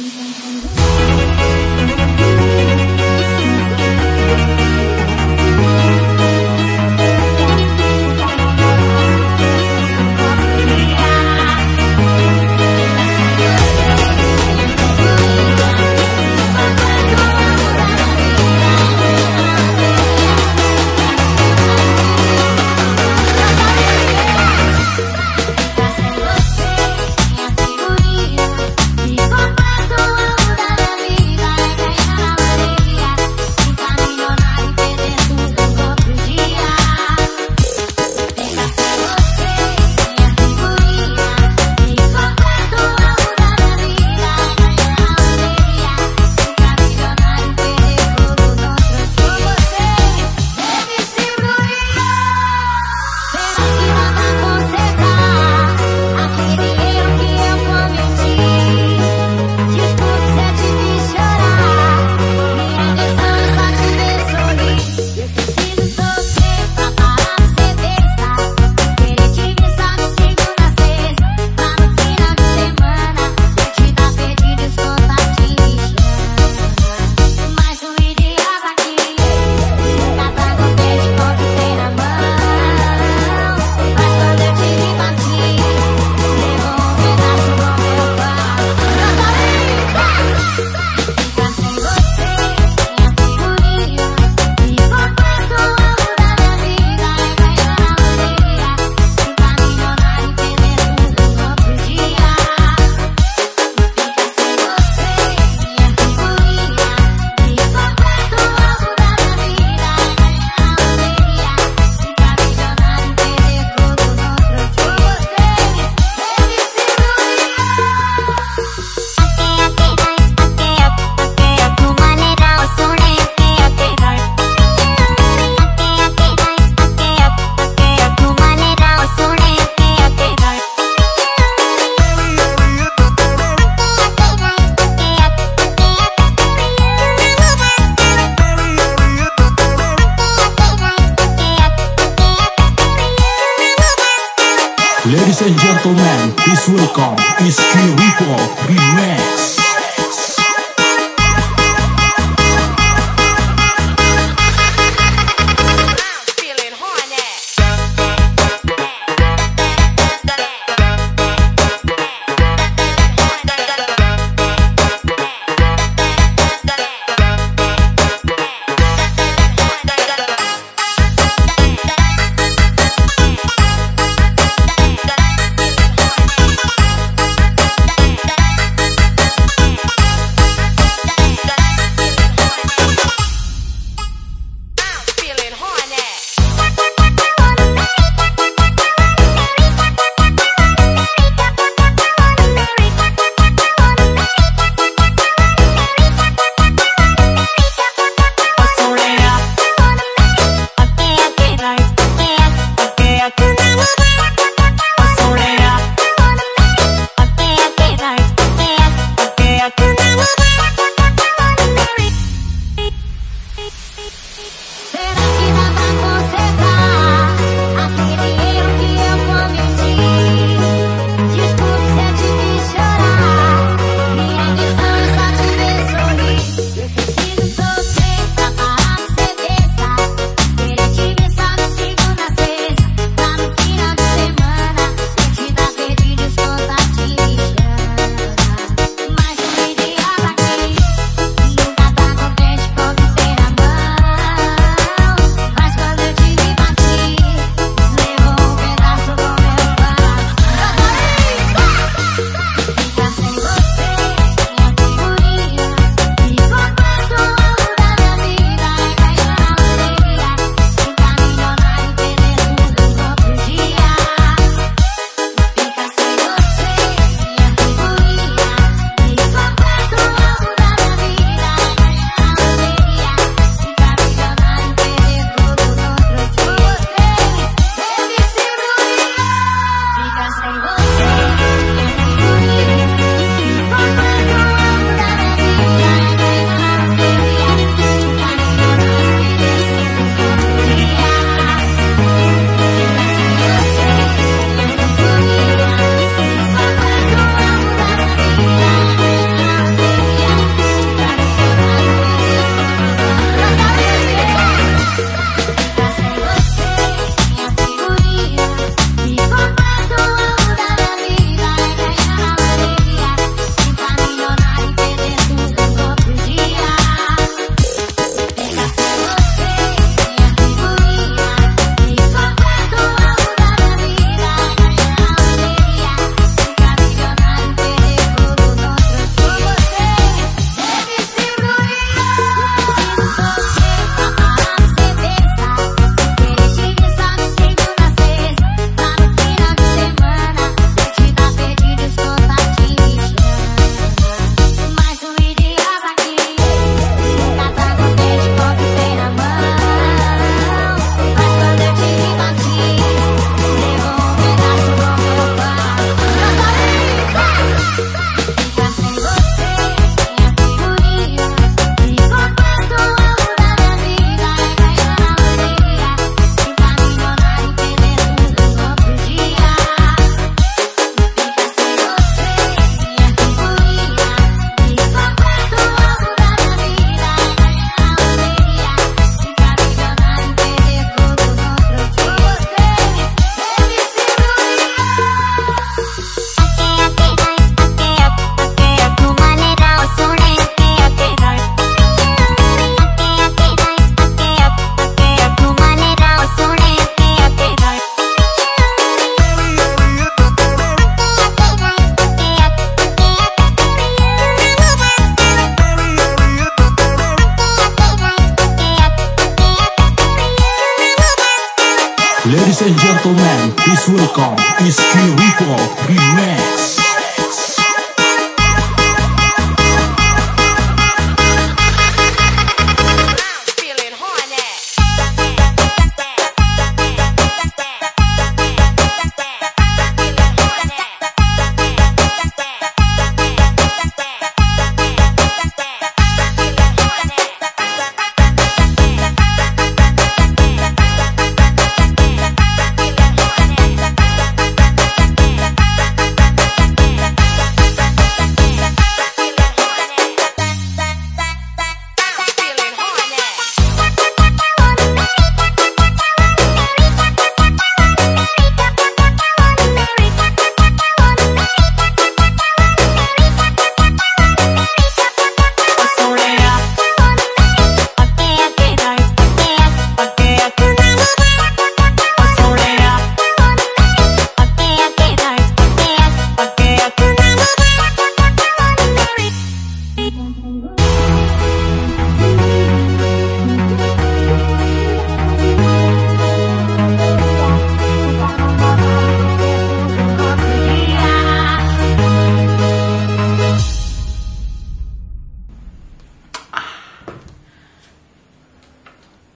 Bisa. Ladies and gentlemen, please welcome Miss Kiriko Remake. Ladies and gentlemen, please welcome Miss Kiriko Remain.